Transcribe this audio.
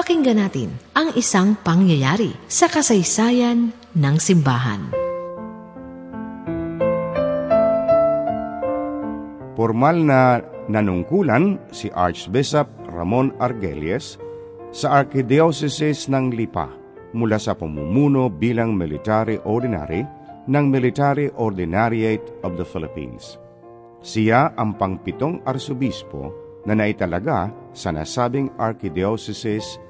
Pakinggan natin ang isang pangyayari sa kasaysayan ng simbahan. Formal na nanungkulan si Archbishop Ramon Argelies sa Archdiocese ng Lipa mula sa pamumuno bilang military ordinary ng Military Ordinariate of the Philippines. Siya ang pangpitong arsobispo na naitalaga sa nasabing archdiocese